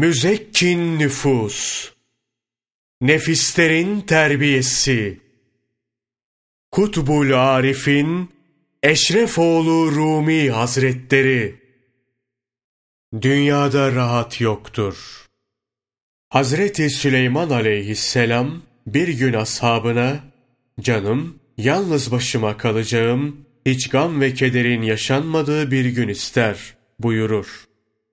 müzekkin nüfus, nefislerin terbiyesi, Kutbul Arif'in Eşrefoğlu Rumi Hazretleri, Dünyada rahat yoktur. Hazreti Süleyman aleyhisselam bir gün ashabına, canım yalnız başıma kalacağım, hiç gam ve kederin yaşanmadığı bir gün ister buyurur.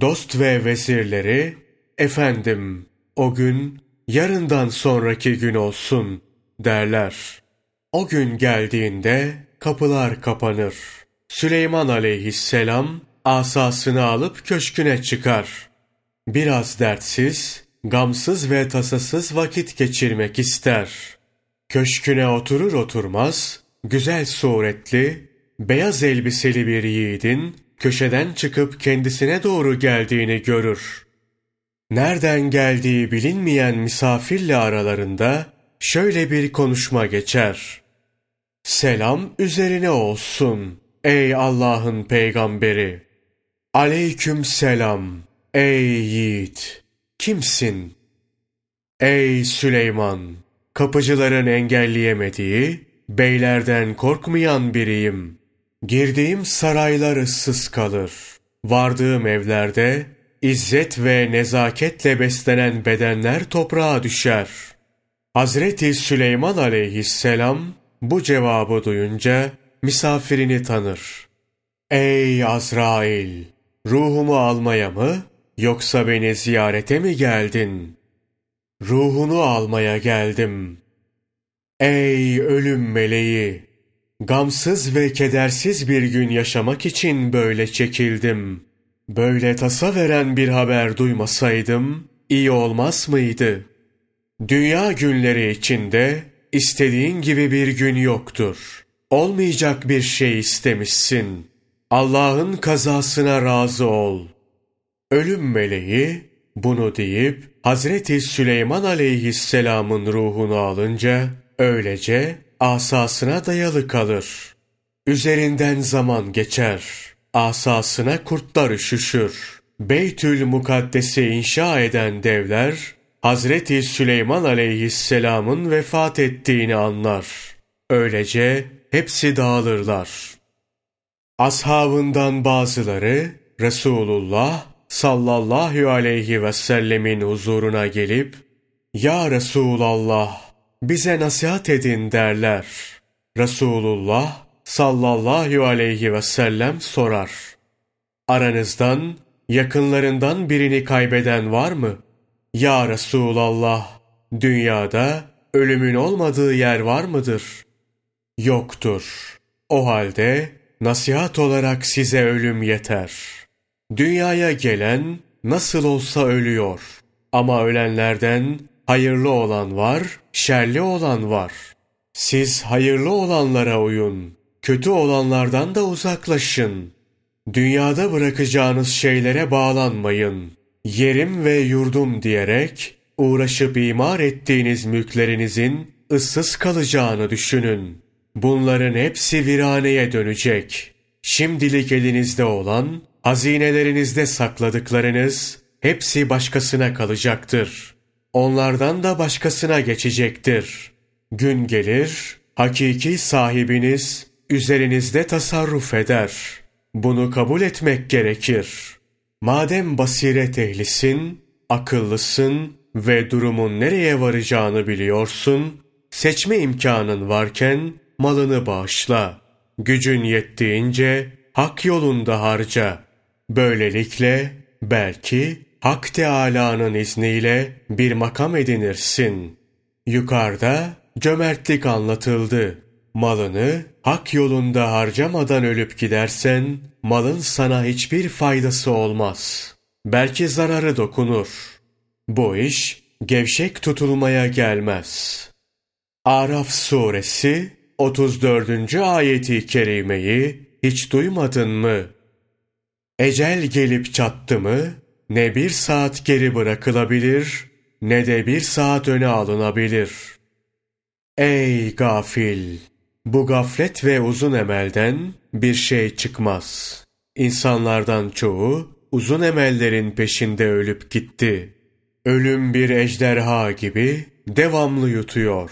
Dost ve vezirleri, efendim o gün yarından sonraki gün olsun derler. O gün geldiğinde kapılar kapanır. Süleyman aleyhisselam asasını alıp köşküne çıkar. Biraz dertsiz, gamsız ve tasasız vakit geçirmek ister. Köşküne oturur oturmaz, güzel suretli, beyaz elbiseli bir yiğidin köşeden çıkıp kendisine doğru geldiğini görür. Nereden geldiği bilinmeyen misafirle aralarında şöyle bir konuşma geçer. Selam üzerine olsun ey Allah'ın peygamberi. Aleyküm selam ey yiğit. Kimsin? Ey Süleyman, kapıcıların engelleyemediği, beylerden korkmayan biriyim. Girdiğim saraylar ıssız kalır. Vardığım evlerde izzet ve nezaketle beslenen bedenler toprağa düşer. Hazreti Süleyman aleyhisselam bu cevabı duyunca misafirini tanır. Ey Azrail! Ruhumu almaya mı yoksa beni ziyarete mi geldin? Ruhunu almaya geldim. Ey ölüm meleği! Gamsız ve kedersiz bir gün yaşamak için böyle çekildim. Böyle tasa veren bir haber duymasaydım iyi olmaz mıydı? Dünya günleri içinde istediğin gibi bir gün yoktur. Olmayacak bir şey istemişsin. Allah'ın kazasına razı ol. Ölüm meleği bunu deyip Hazreti Süleyman aleyhisselamın ruhunu alınca öylece asasına dayalı kalır. Üzerinden zaman geçer. Asasına kurtlar üşüşür. Beytül Mukaddes'i inşa eden devler, Hazreti Süleyman aleyhisselamın vefat ettiğini anlar. Öylece hepsi dağılırlar. Ashabından bazıları Resulullah sallallahu aleyhi ve sellemin huzuruna gelip Ya Resulallah bize nasihat edin derler. Resulullah sallallahu aleyhi ve sellem sorar. Aranızdan yakınlarından birini kaybeden var mı? Ya Resulallah dünyada ölümün olmadığı yer var mıdır? Yoktur. O halde nasihat olarak size ölüm yeter. Dünyaya gelen nasıl olsa ölüyor. Ama ölenlerden hayırlı olan var, şerli olan var. Siz hayırlı olanlara uyun, kötü olanlardan da uzaklaşın. Dünyada bırakacağınız şeylere bağlanmayın. Yerim ve yurdum diyerek uğraşıp imar ettiğiniz mülklerinizin ıssız kalacağını düşünün. Bunların hepsi viraneye dönecek. Şimdilik elinizde olan, hazinelerinizde sakladıklarınız hepsi başkasına kalacaktır. Onlardan da başkasına geçecektir. Gün gelir, hakiki sahibiniz üzerinizde tasarruf eder. Bunu kabul etmek gerekir. Madem basiret ehlisin, akıllısın ve durumun nereye varacağını biliyorsun, seçme imkanın varken malını bağışla. Gücün yettiğince hak yolunda harca. Böylelikle belki Hak Teâlâ'nın izniyle bir makam edinirsin. Yukarıda cömertlik anlatıldı. Malını hak yolunda harcamadan ölüp gidersen, malın sana hiçbir faydası olmaz. Belki zararı dokunur. Bu iş gevşek tutulmaya gelmez. Araf suresi 34. ayeti kerimeyi hiç duymadın mı? Ecel gelip çattı mı, ne bir saat geri bırakılabilir, ne de bir saat öne alınabilir. Ey gafil! Bu gaflet ve uzun emelden bir şey çıkmaz. İnsanlardan çoğu uzun emellerin peşinde ölüp gitti. Ölüm bir ejderha gibi devamlı yutuyor.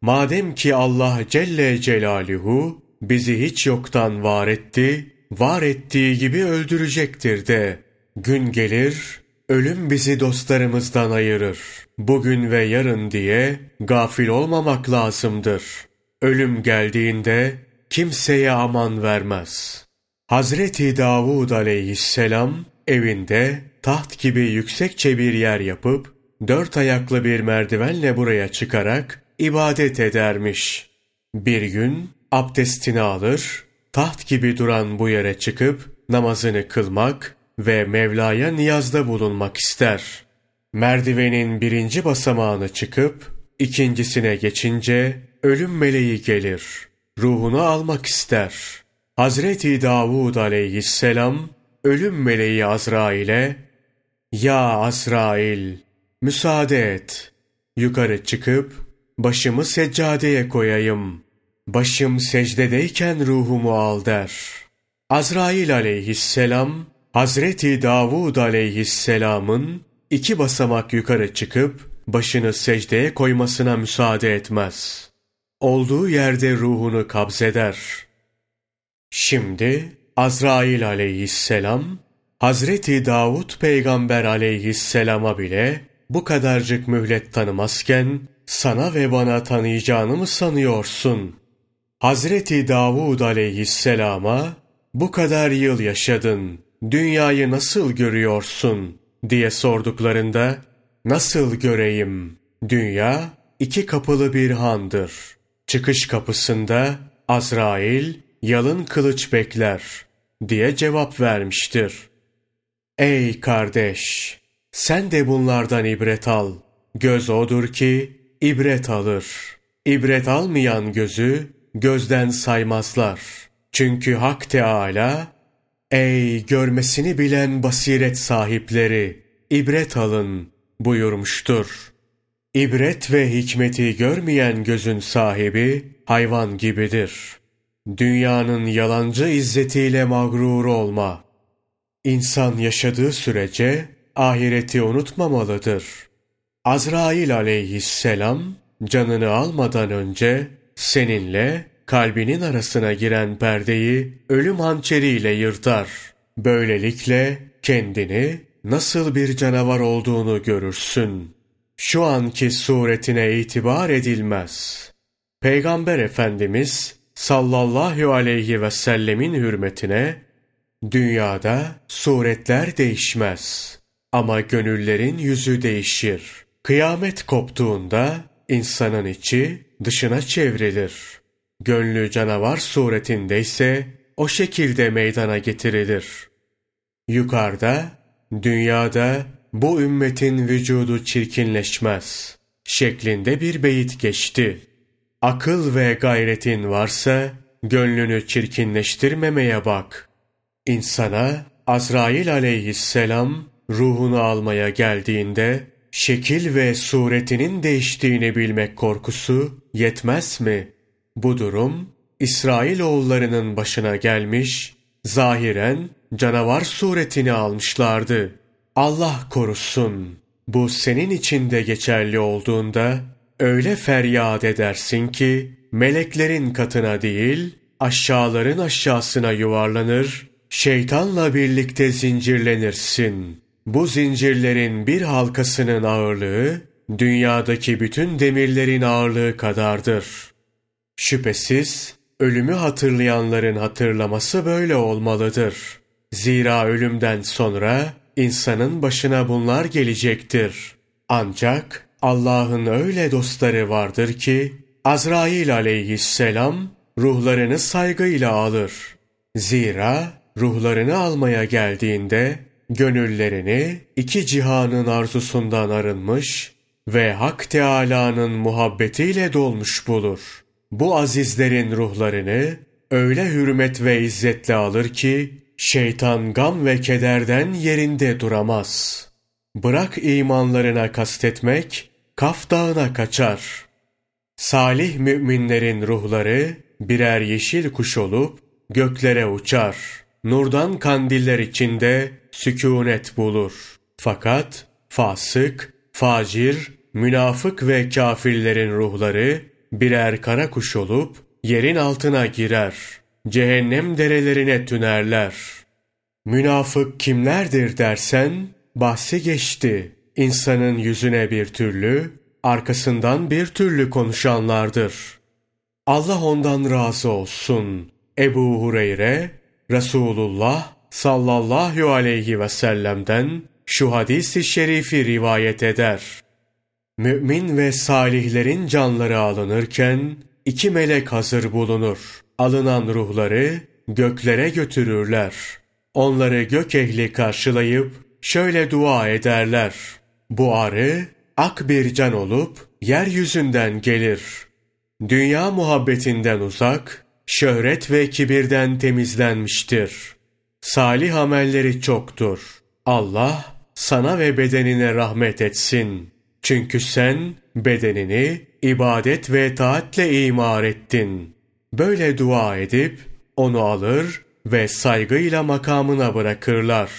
Madem ki Allah Celle Celaluhu bizi hiç yoktan var etti, var ettiği gibi öldürecektir de. Gün gelir, ölüm bizi dostlarımızdan ayırır. Bugün ve yarın diye gafil olmamak lazımdır. Ölüm geldiğinde kimseye aman vermez. Hazreti Davud aleyhisselam evinde taht gibi yüksekçe bir yer yapıp dört ayaklı bir merdivenle buraya çıkarak ibadet edermiş. Bir gün abdestini alır, taht gibi duran bu yere çıkıp namazını kılmak ve Mevla'ya niyazda bulunmak ister. Merdivenin birinci basamağını çıkıp ikincisine geçince ölüm meleği gelir. Ruhunu almak ister. Hazreti Davud aleyhisselam ölüm meleği Azrail'e ''Ya Azrail, müsaade et. Yukarı çıkıp başımı seccadeye koyayım. Başım secdedeyken ruhumu al.'' der. Azrail aleyhisselam Hazreti Davud aleyhisselamın iki basamak yukarı çıkıp başını secdeye koymasına müsaade etmez. Olduğu yerde ruhunu kabzeder. Şimdi Azrail aleyhisselam Hazreti Davud peygamber aleyhisselama bile bu kadarcık mühlet tanımazken sana ve bana tanıyacağını mı sanıyorsun? Hazreti Davud aleyhisselama bu kadar yıl yaşadın, dünyayı nasıl görüyorsun diye sorduklarında nasıl göreyim? Dünya iki kapılı bir handır. Çıkış kapısında Azrail yalın kılıç bekler diye cevap vermiştir. Ey kardeş! Sen de bunlardan ibret al. Göz odur ki ibret alır. İbret almayan gözü gözden saymazlar. Çünkü Hak Teâlâ, Ey görmesini bilen basiret sahipleri, ibret alın buyurmuştur. İbret ve hikmeti görmeyen gözün sahibi hayvan gibidir. Dünyanın yalancı izzetiyle mağrur olma. İnsan yaşadığı sürece ahireti unutmamalıdır. Azrail aleyhisselam canını almadan önce seninle kalbinin arasına giren perdeyi ölüm hançeriyle yırtar. Böylelikle kendini nasıl bir canavar olduğunu görürsün. Şu anki suretine itibar edilmez. Peygamber Efendimiz sallallahu aleyhi ve sellemin hürmetine dünyada suretler değişmez ama gönüllerin yüzü değişir. Kıyamet koptuğunda insanın içi dışına çevrilir. Gönlü canavar suretindeyse o şekilde meydana getirilir. Yukarıda, dünyada bu ümmetin vücudu çirkinleşmez şeklinde bir beyit geçti. Akıl ve gayretin varsa gönlünü çirkinleştirmemeye bak. İnsana Azrail aleyhisselam ruhunu almaya geldiğinde şekil ve suretinin değiştiğini bilmek korkusu yetmez mi? Bu durum İsrail oğullarının başına gelmiş, zahiren canavar suretini almışlardı. Allah korusun. Bu senin için de geçerli olduğunda öyle feryat edersin ki meleklerin katına değil aşağıların aşağısına yuvarlanır, şeytanla birlikte zincirlenirsin. Bu zincirlerin bir halkasının ağırlığı dünyadaki bütün demirlerin ağırlığı kadardır. Şüphesiz ölümü hatırlayanların hatırlaması böyle olmalıdır. Zira ölümden sonra insanın başına bunlar gelecektir. Ancak Allah'ın öyle dostları vardır ki Azrail aleyhisselam ruhlarını saygıyla alır. Zira ruhlarını almaya geldiğinde gönüllerini iki cihanın arzusundan arınmış ve Hak Teâlâ'nın muhabbetiyle dolmuş bulur. Bu azizlerin ruhlarını öyle hürmet ve izzetle alır ki şeytan gam ve kederden yerinde duramaz. Bırak imanlarına kastetmek, Kaf Dağı'na kaçar. Salih müminlerin ruhları birer yeşil kuş olup göklere uçar. Nurdan kandiller içinde sükunet bulur. Fakat fasık, facir, münafık ve kafirlerin ruhları birer kara kuş olup yerin altına girer. Cehennem derelerine tünerler. Münafık kimlerdir dersen bahsi geçti. İnsanın yüzüne bir türlü, arkasından bir türlü konuşanlardır. Allah ondan razı olsun. Ebu Hureyre, Resulullah sallallahu aleyhi ve sellem'den şu hadisi şerifi rivayet eder. Mümin ve salihlerin canları alınırken iki melek hazır bulunur. Alınan ruhları göklere götürürler. Onları gök ehli karşılayıp şöyle dua ederler. Bu arı ak bir can olup yeryüzünden gelir. Dünya muhabbetinden uzak, şöhret ve kibirden temizlenmiştir. Salih amelleri çoktur. Allah sana ve bedenine rahmet etsin. Çünkü sen bedenini ibadet ve taatle imar ettin. Böyle dua edip onu alır ve saygıyla makamına bırakırlar.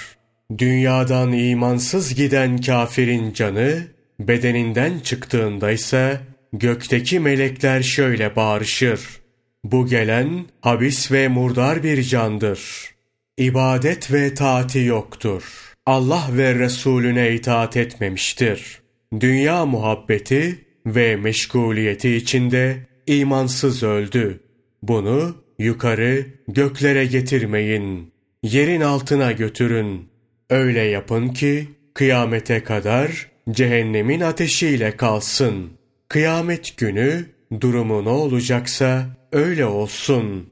Dünyadan imansız giden kafirin canı bedeninden çıktığında ise gökteki melekler şöyle bağırışır. Bu gelen habis ve murdar bir candır. İbadet ve taati yoktur. Allah ve Resulüne itaat etmemiştir. Dünya muhabbeti ve meşguliyeti içinde imansız öldü. Bunu yukarı göklere getirmeyin. Yerin altına götürün. Öyle yapın ki kıyamete kadar cehennemin ateşiyle kalsın. Kıyamet günü durumu ne olacaksa öyle olsun.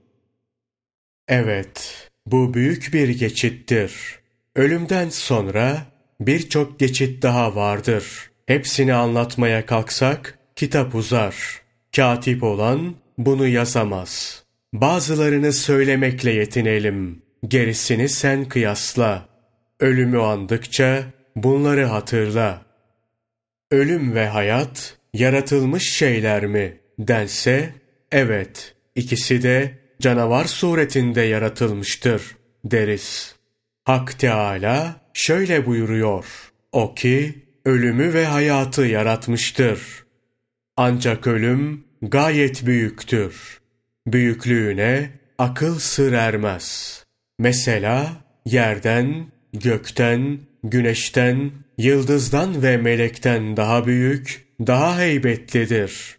Evet, bu büyük bir geçittir. Ölümden sonra birçok geçit daha vardır. Hepsini anlatmaya kalksak kitap uzar. Katip olan bunu yazamaz. Bazılarını söylemekle yetinelim. Gerisini sen kıyasla. Ölümü andıkça bunları hatırla. Ölüm ve hayat yaratılmış şeyler mi dense, evet ikisi de canavar suretinde yaratılmıştır deriz. Hak Teala şöyle buyuruyor. O ki ölümü ve hayatı yaratmıştır. Ancak ölüm gayet büyüktür. Büyüklüğüne akıl sır ermez. Mesela yerden, gökten, güneşten, yıldızdan ve melekten daha büyük, daha heybetlidir.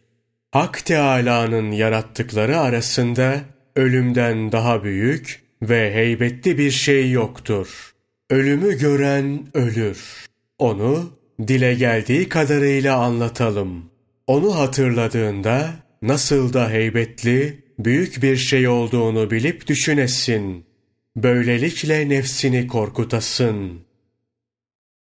Hak Teâlâ'nın yarattıkları arasında ölümden daha büyük ve heybetli bir şey yoktur. Ölümü gören ölür. Onu dile geldiği kadarıyla anlatalım. Onu hatırladığında nasıl da heybetli, büyük bir şey olduğunu bilip düşünesin. Böylelikle nefsini korkutasın.''